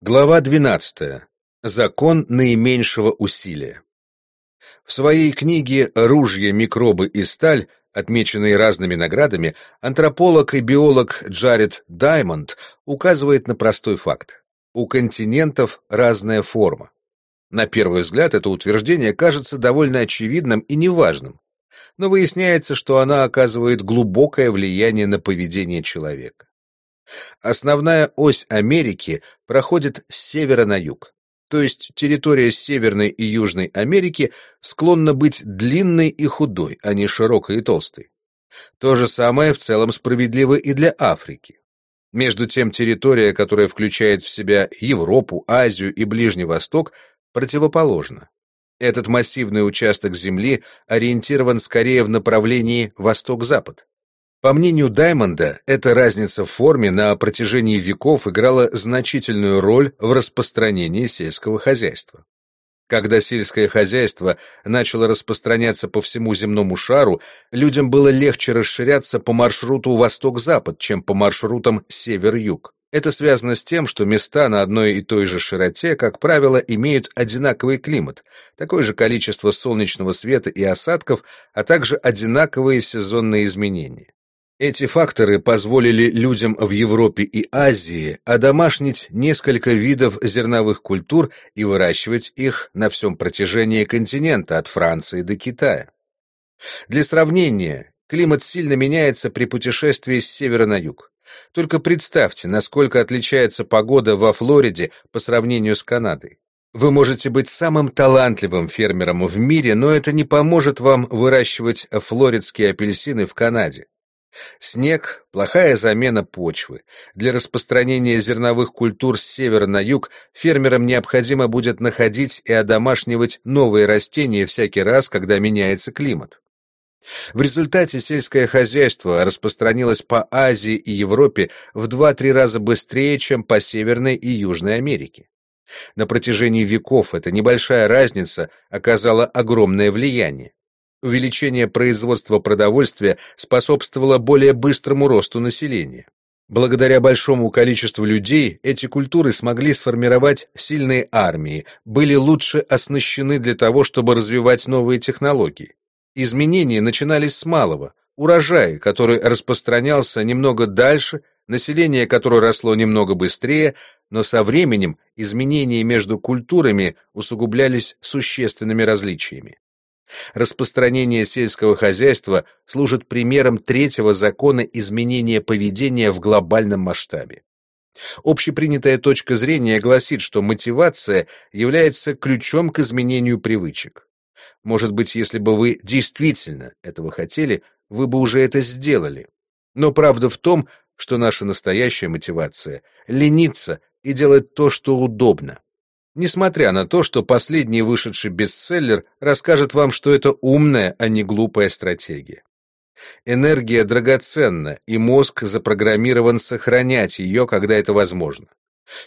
Глава 12. Закон наименьшего усилия. В своей книге «Ружья, микробы и сталь», отмеченной разными наградами, антрополог и биолог Джаред Даймонд указывает на простой факт. У континентов разная форма. На первый взгляд это утверждение кажется довольно очевидным и неважным, но выясняется, что она оказывает глубокое влияние на поведение человека. Основная ось Америки проходит с севера на юг. То есть территория Северной и Южной Америки склонна быть длинной и худой, а не широкой и толстой. То же самое в целом справедливо и для Африки. Между тем, территория, которая включает в себя Европу, Азию и Ближний Восток, противоположна. Этот массивный участок Земли ориентирован скорее в направлении восток-запад. По мнению Даймонда, эта разница в форме на протяжении веков играла значительную роль в распространении сельского хозяйства. Когда сельское хозяйство начало распространяться по всему земному шару, людям было легче расширяться по маршруту восток-запад, чем по маршрутам север-юг. Это связано с тем, что места на одной и той же широте, как правило, имеют одинаковый климат, такое же количество солнечного света и осадков, а также одинаковые сезонные изменения. Эти факторы позволили людям в Европе и Азии одомашнить несколько видов зерновых культур и выращивать их на всем протяжении континента от Франции до Китая. Для сравнения, климат сильно меняется при путешествии с севера на юг. Только представьте, насколько отличается погода во Флориде по сравнению с Канадой. Вы можете быть самым талантливым фермером в мире, но это не поможет вам выращивать флоридские апельсины в Канаде. Снег – плохая замена почвы. Для распространения зерновых культур с севера на юг фермерам необходимо будет находить и одомашнивать новые растения всякий раз, когда меняется климат. В результате сельское хозяйство распространилось по Азии и Европе в 2-3 раза быстрее, чем по Северной и Южной Америке. На протяжении веков эта небольшая разница оказала огромное влияние. Увеличение производства продовольствия способствовало более быстрому росту населения. Благодаря большому количеству людей эти культуры смогли сформировать сильные армии, были лучше оснащены для того, чтобы развивать новые технологии. Изменения начинались с малого, урожая, который распространялся немного дальше, население которое росло немного быстрее, но со временем изменения между культурами усугублялись существенными различиями. Распространение сельского хозяйства служит примером третьего закона изменения поведения в глобальном масштабе. Общепринятая точка зрения гласит, что мотивация является ключом к изменению привычек. Может быть, если бы вы действительно этого хотели, вы бы уже это сделали. Но правда в том, что наша настоящая мотивация — лениться и делать то, что удобно несмотря на то, что последний вышедший бестселлер расскажет вам, что это умная, а не глупая стратегия. Энергия драгоценна, и мозг запрограммирован сохранять ее, когда это возможно.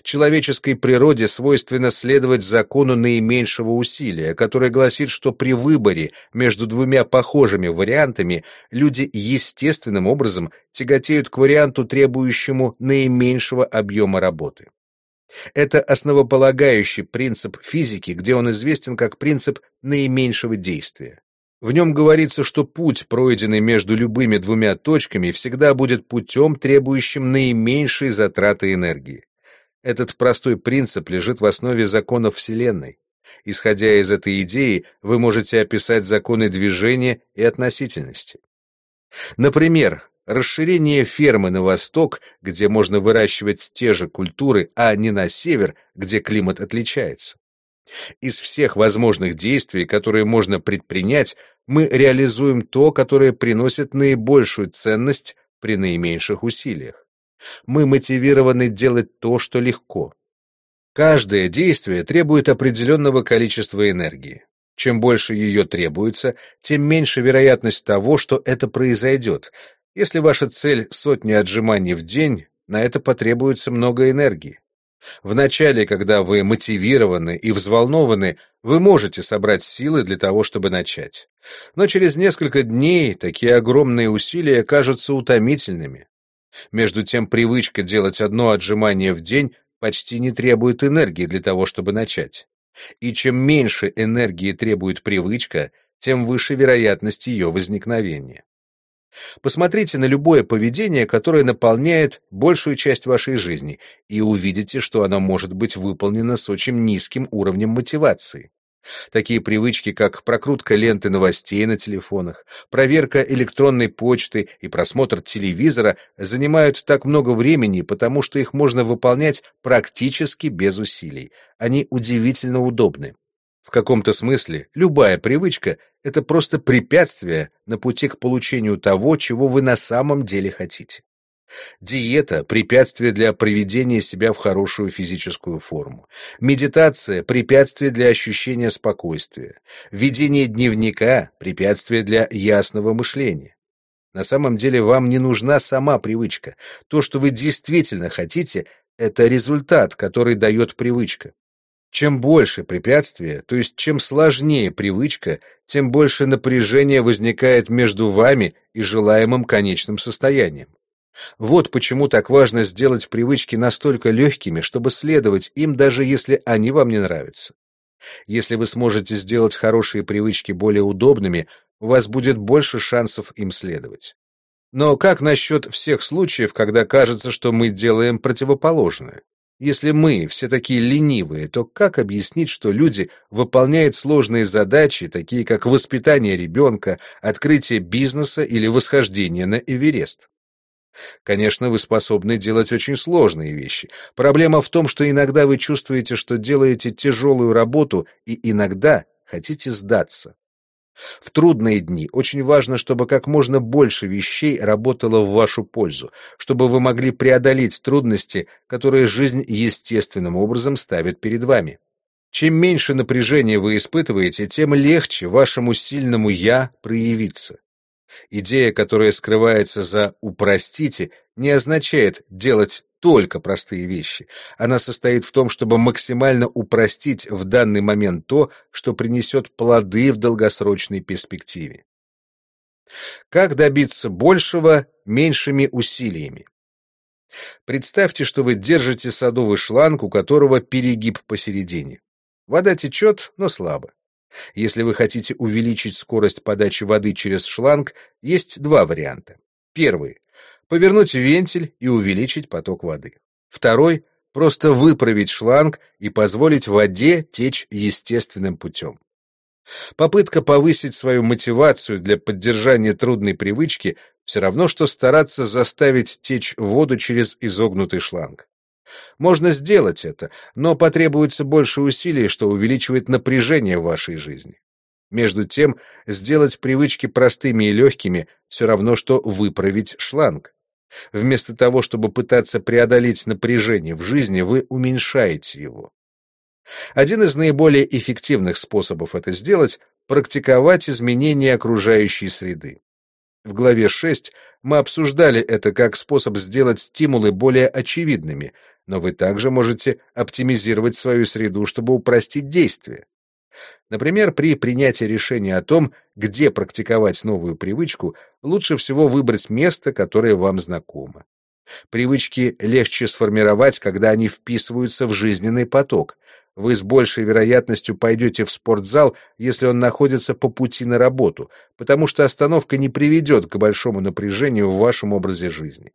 Человеческой природе свойственно следовать закону наименьшего усилия, который гласит, что при выборе между двумя похожими вариантами люди естественным образом тяготеют к варианту, требующему наименьшего объема работы. Это основополагающий принцип физики, где он известен как принцип наименьшего действия. В нем говорится, что путь, пройденный между любыми двумя точками, всегда будет путем, требующим наименьшей затраты энергии. Этот простой принцип лежит в основе законов Вселенной. Исходя из этой идеи, вы можете описать законы движения и относительности. Например, расширение фермы на восток, где можно выращивать те же культуры, а не на север, где климат отличается. Из всех возможных действий, которые можно предпринять, мы реализуем то, которое приносит наибольшую ценность при наименьших усилиях. Мы мотивированы делать то, что легко. Каждое действие требует определенного количества энергии. Чем больше ее требуется, тем меньше вероятность того, что это произойдет, если ваша цель — сотни отжиманий в день, на это потребуется много энергии. Вначале, когда вы мотивированы и взволнованы, вы можете собрать силы для того, чтобы начать. Но через несколько дней такие огромные усилия кажутся утомительными. Между тем, привычка делать одно отжимание в день почти не требует энергии для того, чтобы начать. И чем меньше энергии требует привычка, тем выше вероятность ее возникновения. Посмотрите на любое поведение, которое наполняет большую часть вашей жизни, и увидите, что оно может быть выполнено с очень низким уровнем мотивации. Такие привычки, как прокрутка ленты новостей на телефонах, проверка электронной почты и просмотр телевизора занимают так много времени, потому что их можно выполнять практически без усилий. Они удивительно удобны. В каком-то смысле любая привычка — это просто препятствие на пути к получению того, чего вы на самом деле хотите. Диета – препятствие для приведения себя в хорошую физическую форму. Медитация – препятствие для ощущения спокойствия. Ведение дневника – препятствие для ясного мышления. На самом деле вам не нужна сама привычка. То, что вы действительно хотите, это результат, который дает привычка. Чем больше препятствия, то есть чем сложнее привычка, тем больше напряжения возникает между вами и желаемым конечным состоянием. Вот почему так важно сделать привычки настолько легкими, чтобы следовать им, даже если они вам не нравятся. Если вы сможете сделать хорошие привычки более удобными, у вас будет больше шансов им следовать. Но как насчет всех случаев, когда кажется, что мы делаем противоположное? Если мы все такие ленивые, то как объяснить, что люди выполняют сложные задачи, такие как воспитание ребенка, открытие бизнеса или восхождение на Эверест? Конечно, вы способны делать очень сложные вещи. Проблема в том, что иногда вы чувствуете, что делаете тяжелую работу, и иногда хотите сдаться. В трудные дни очень важно, чтобы как можно больше вещей работало в вашу пользу, чтобы вы могли преодолеть трудности, которые жизнь естественным образом ставит перед вами. Чем меньше напряжения вы испытываете, тем легче вашему сильному «я» проявиться. Идея, которая скрывается за «упростите», не означает делать только простые вещи. Она состоит в том, чтобы максимально упростить в данный момент то, что принесет плоды в долгосрочной перспективе. Как добиться большего меньшими усилиями? Представьте, что вы держите садовый шланг, у которого перегиб посередине. Вода течет, но слабо. Если вы хотите увеличить скорость подачи воды через шланг, есть два варианта. Первый — повернуть вентиль и увеличить поток воды. Второй — просто выправить шланг и позволить воде течь естественным путем. Попытка повысить свою мотивацию для поддержания трудной привычки все равно, что стараться заставить течь воду через изогнутый шланг. Можно сделать это, но потребуется больше усилий, что увеличивает напряжение в вашей жизни. Между тем, сделать привычки простыми и легкими все равно, что выправить шланг. Вместо того, чтобы пытаться преодолеть напряжение в жизни, вы уменьшаете его. Один из наиболее эффективных способов это сделать — практиковать изменения окружающей среды. В главе 6 мы обсуждали это как способ сделать стимулы более очевидными, но вы также можете оптимизировать свою среду, чтобы упростить действия. Например, при принятии решения о том, где практиковать новую привычку, лучше всего выбрать место, которое вам знакомо. Привычки легче сформировать, когда они вписываются в жизненный поток. Вы с большей вероятностью пойдете в спортзал, если он находится по пути на работу, потому что остановка не приведет к большому напряжению в вашем образе жизни.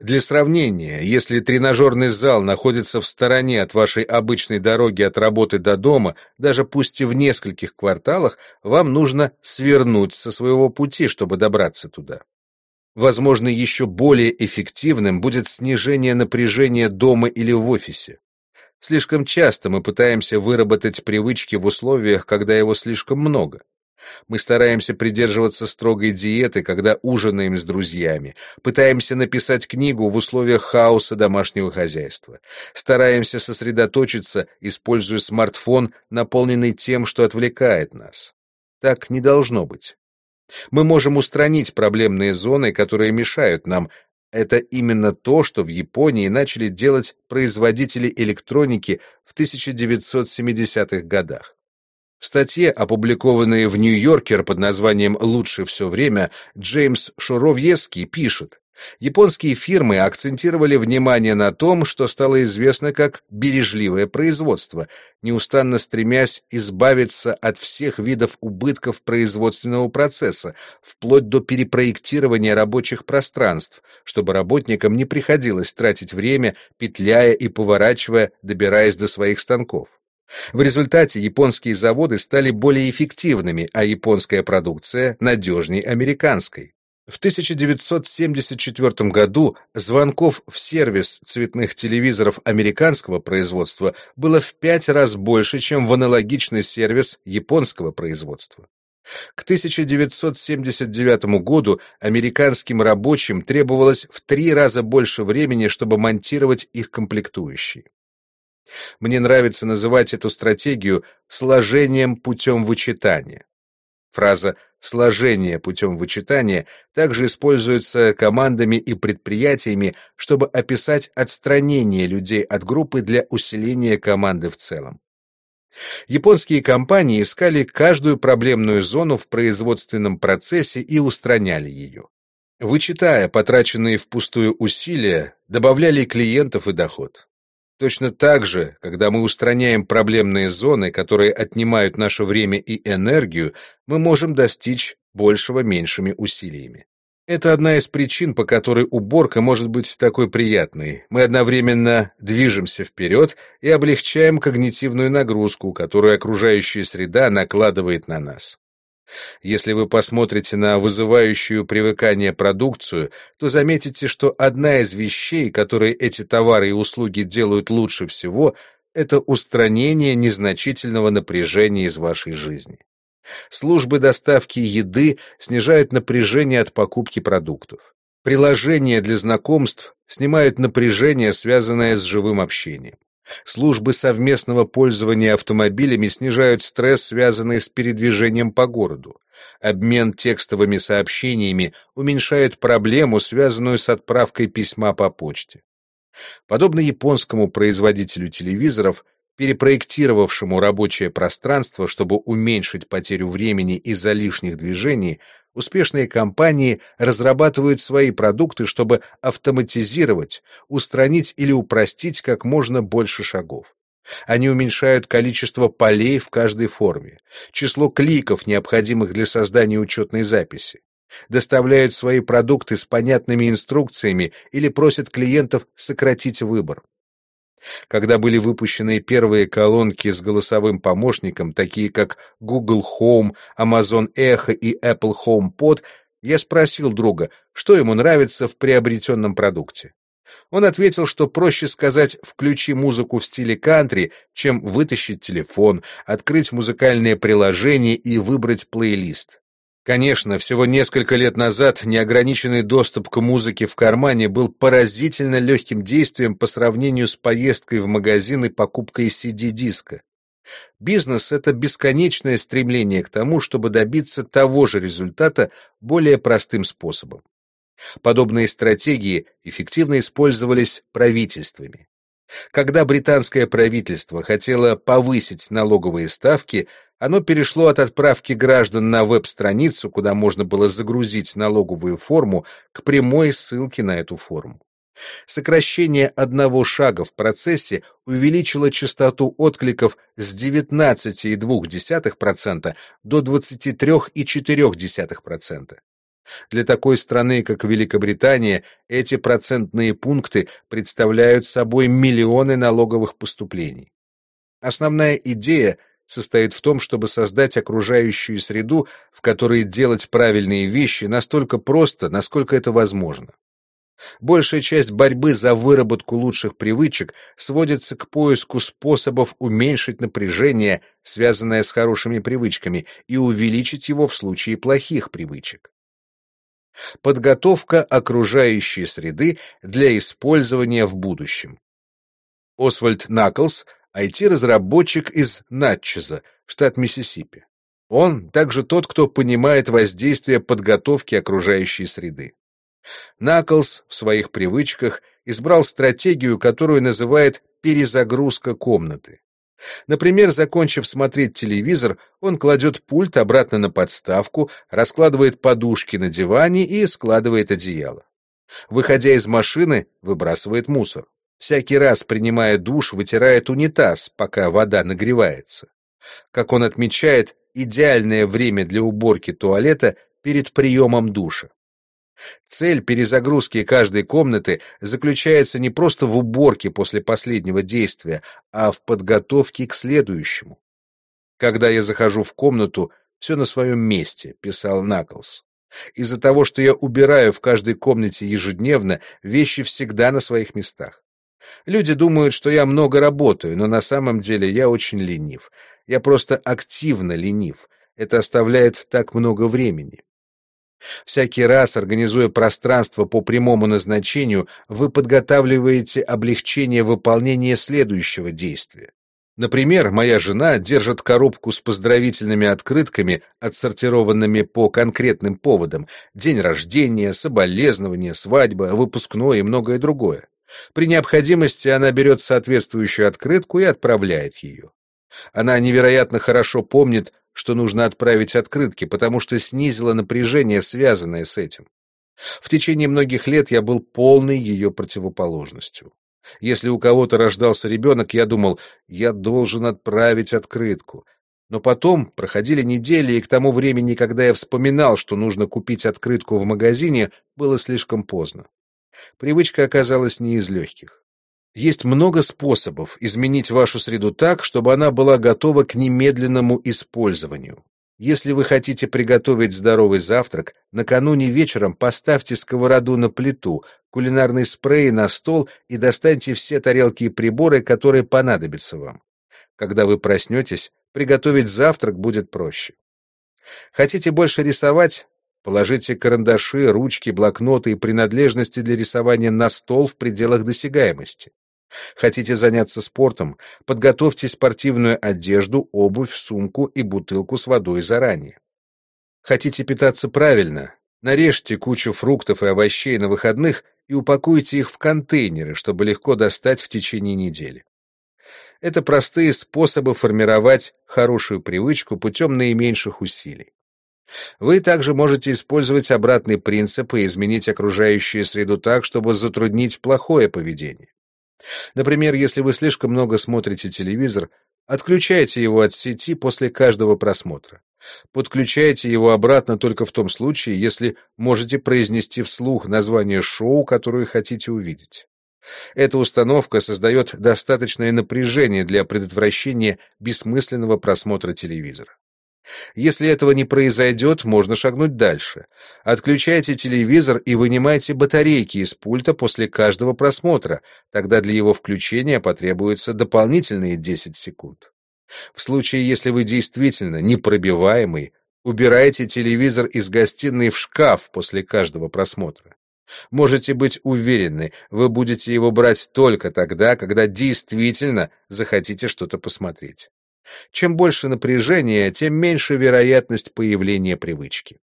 Для сравнения, если тренажерный зал находится в стороне от вашей обычной дороги от работы до дома, даже пусть и в нескольких кварталах, вам нужно свернуть со своего пути, чтобы добраться туда. Возможно, еще более эффективным будет снижение напряжения дома или в офисе. Слишком часто мы пытаемся выработать привычки в условиях, когда его слишком много. Мы стараемся придерживаться строгой диеты, когда ужинаем с друзьями, пытаемся написать книгу в условиях хаоса домашнего хозяйства, стараемся сосредоточиться, используя смартфон, наполненный тем, что отвлекает нас. Так не должно быть. Мы можем устранить проблемные зоны, которые мешают нам. Это именно то, что в Японии начали делать производители электроники в 1970-х годах. В статье, опубликованной в Нью-Йоркер под названием «Лучше все время», Джеймс Шуровьеский пишет, Японские фирмы акцентировали внимание на том, что стало известно как бережливое производство, неустанно стремясь избавиться от всех видов убытков производственного процесса, вплоть до перепроектирования рабочих пространств, чтобы работникам не приходилось тратить время, петляя и поворачивая, добираясь до своих станков. В результате японские заводы стали более эффективными, а японская продукция — надежней американской. В 1974 году звонков в сервис цветных телевизоров американского производства было в пять раз больше, чем в аналогичный сервис японского производства. К 1979 году американским рабочим требовалось в три раза больше времени, чтобы монтировать их комплектующие. Мне нравится называть эту стратегию сложением путем вычитания. Фраза «сложение путем вычитания» также используется командами и предприятиями, чтобы описать отстранение людей от группы для усиления команды в целом. Японские компании искали каждую проблемную зону в производственном процессе и устраняли ее. Вычитая потраченные впустую усилия, добавляли клиентов и доход. Точно так же, когда мы устраняем проблемные зоны, которые отнимают наше время и энергию, мы можем достичь большего меньшими усилиями. Это одна из причин, по которой уборка может быть такой приятной. Мы одновременно движемся вперед и облегчаем когнитивную нагрузку, которую окружающая среда накладывает на нас. Если вы посмотрите на вызывающую привыкание продукцию, то заметите, что одна из вещей, которые эти товары и услуги делают лучше всего, это устранение незначительного напряжения из вашей жизни. Службы доставки еды снижают напряжение от покупки продуктов. Приложения для знакомств снимают напряжение, связанное с живым общением. Службы совместного пользования автомобилями снижают стресс, связанный с передвижением по городу. Обмен текстовыми сообщениями уменьшает проблему, связанную с отправкой письма по почте. Подобно японскому производителю телевизоров, перепроектировавшему рабочее пространство, чтобы уменьшить потерю времени из-за лишних движений, Успешные компании разрабатывают свои продукты, чтобы автоматизировать, устранить или упростить как можно больше шагов. Они уменьшают количество полей в каждой форме, число кликов, необходимых для создания учетной записи, доставляют свои продукты с понятными инструкциями или просят клиентов сократить выбор. Когда были выпущены первые колонки с голосовым помощником, такие как Google Home, Amazon Echo и Apple HomePod, я спросил друга, что ему нравится в приобретенном продукте. Он ответил, что проще сказать «включи музыку в стиле кантри», чем вытащить телефон, открыть музыкальное приложение и выбрать плейлист. Конечно, всего несколько лет назад неограниченный доступ к музыке в кармане был поразительно легким действием по сравнению с поездкой в магазин и покупкой CD-диска. Бизнес — это бесконечное стремление к тому, чтобы добиться того же результата более простым способом. Подобные стратегии эффективно использовались правительствами. Когда британское правительство хотело повысить налоговые ставки, оно перешло от отправки граждан на веб-страницу, куда можно было загрузить налоговую форму, к прямой ссылке на эту форму. Сокращение одного шага в процессе увеличило частоту откликов с 19,2% до 23,4%. Для такой страны, как Великобритания, эти процентные пункты представляют собой миллионы налоговых поступлений. Основная идея состоит в том, чтобы создать окружающую среду, в которой делать правильные вещи настолько просто, насколько это возможно. Большая часть борьбы за выработку лучших привычек сводится к поиску способов уменьшить напряжение, связанное с хорошими привычками, и увеличить его в случае плохих привычек. Подготовка окружающей среды для использования в будущем. Освальд Наклс – IT-разработчик из Натчеза, штат Миссисипи. Он также тот, кто понимает воздействие подготовки окружающей среды. Наклс в своих привычках избрал стратегию, которую называет «перезагрузка комнаты». Например, закончив смотреть телевизор, он кладет пульт обратно на подставку, раскладывает подушки на диване и складывает одеяло. Выходя из машины, выбрасывает мусор. Всякий раз, принимая душ, вытирает унитаз, пока вода нагревается. Как он отмечает, идеальное время для уборки туалета перед приемом душа. Цель перезагрузки каждой комнаты заключается не просто в уборке после последнего действия, а в подготовке к следующему. Когда я захожу в комнату, все на своем месте, писал Наклс. Из-за того, что я убираю в каждой комнате ежедневно, вещи всегда на своих местах. Люди думают, что я много работаю, но на самом деле я очень ленив. Я просто активно ленив. Это оставляет так много времени. Всякий раз, организуя пространство по прямому назначению, вы подготавливаете облегчение выполнения следующего действия. Например, моя жена держит коробку с поздравительными открытками, отсортированными по конкретным поводам: день рождения, соболезнования, свадьба, выпускной и многое другое. При необходимости она берет соответствующую открытку и отправляет ее. Она невероятно хорошо помнит, что нужно отправить открытки, потому что снизила напряжение, связанное с этим. В течение многих лет я был полной ее противоположностью. Если у кого-то рождался ребенок, я думал, я должен отправить открытку. Но потом проходили недели, и к тому времени, когда я вспоминал, что нужно купить открытку в магазине, было слишком поздно. Привычка оказалась не из легких. Есть много способов изменить вашу среду так, чтобы она была готова к немедленному использованию. Если вы хотите приготовить здоровый завтрак, накануне вечером поставьте сковороду на плиту, кулинарный спрей на стол и достаньте все тарелки и приборы, которые понадобятся вам. Когда вы проснетесь, приготовить завтрак будет проще. Хотите больше рисовать? Положите карандаши, ручки, блокноты и принадлежности для рисования на стол в пределах досягаемости. Хотите заняться спортом? Подготовьте спортивную одежду, обувь, сумку и бутылку с водой заранее. Хотите питаться правильно? Нарежьте кучу фруктов и овощей на выходных и упакуйте их в контейнеры, чтобы легко достать в течение недели. Это простые способы формировать хорошую привычку путем наименьших усилий. Вы также можете использовать обратный принцип и изменить окружающую среду так, чтобы затруднить плохое поведение. Например, если вы слишком много смотрите телевизор, отключайте его от сети после каждого просмотра. Подключайте его обратно только в том случае, если можете произнести вслух название шоу, которое хотите увидеть. Эта установка создает достаточное напряжение для предотвращения бессмысленного просмотра телевизора. Если этого не произойдет, можно шагнуть дальше. Отключайте телевизор и вынимайте батарейки из пульта после каждого просмотра, тогда для его включения потребуется дополнительные 10 секунд. В случае, если вы действительно непробиваемый, убирайте телевизор из гостиной в шкаф после каждого просмотра. Можете быть уверены, вы будете его брать только тогда, когда действительно захотите что-то посмотреть. Чем больше напряжения, тем меньше вероятность появления привычки.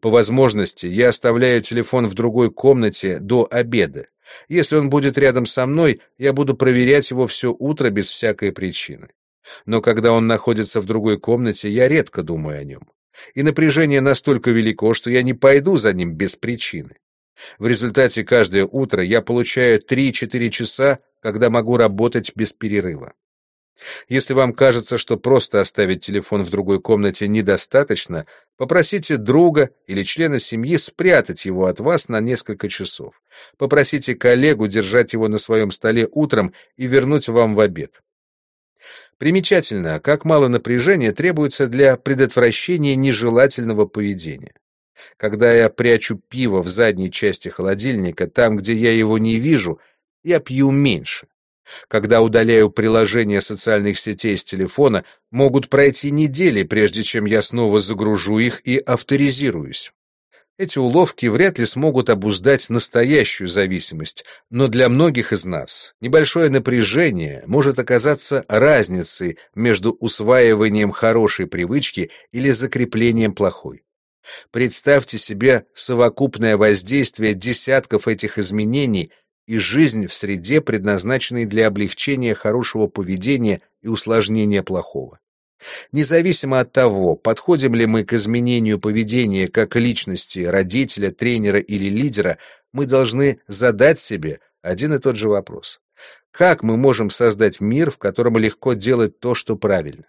По возможности я оставляю телефон в другой комнате до обеда. Если он будет рядом со мной, я буду проверять его все утро без всякой причины. Но когда он находится в другой комнате, я редко думаю о нем. И напряжение настолько велико, что я не пойду за ним без причины. В результате каждое утро я получаю 3-4 часа, когда могу работать без перерыва. Если вам кажется, что просто оставить телефон в другой комнате недостаточно, попросите друга или члена семьи спрятать его от вас на несколько часов. Попросите коллегу держать его на своем столе утром и вернуть вам в обед. Примечательно, как мало напряжения требуется для предотвращения нежелательного поведения. Когда я прячу пиво в задней части холодильника, там, где я его не вижу, я пью меньше. Когда удаляю приложения социальных сетей с телефона, могут пройти недели, прежде чем я снова загружу их и авторизируюсь. Эти уловки вряд ли смогут обуздать настоящую зависимость, но для многих из нас небольшое напряжение может оказаться разницей между усваиванием хорошей привычки или закреплением плохой. Представьте себе совокупное воздействие десятков этих изменений и жизнь в среде, предназначенной для облегчения хорошего поведения и усложнения плохого. Независимо от того, подходим ли мы к изменению поведения как личности родителя, тренера или лидера, мы должны задать себе один и тот же вопрос. Как мы можем создать мир, в котором легко делать то, что правильно?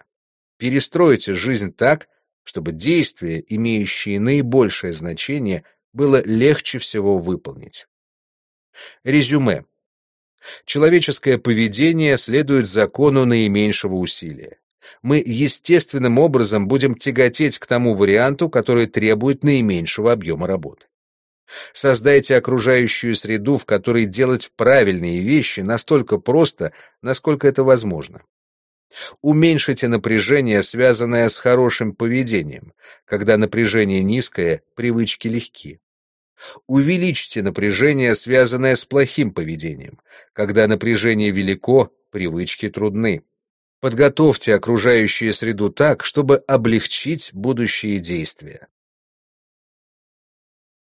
Перестройте жизнь так, чтобы действия, имеющие наибольшее значение, было легче всего выполнить. Резюме. Человеческое поведение следует закону наименьшего усилия. Мы естественным образом будем тяготеть к тому варианту, который требует наименьшего объема работы. Создайте окружающую среду, в которой делать правильные вещи настолько просто, насколько это возможно. Уменьшите напряжение, связанное с хорошим поведением. Когда напряжение низкое, привычки легки. Увеличьте напряжение, связанное с плохим поведением. Когда напряжение велико, привычки трудны. Подготовьте окружающую среду так, чтобы облегчить будущие действия.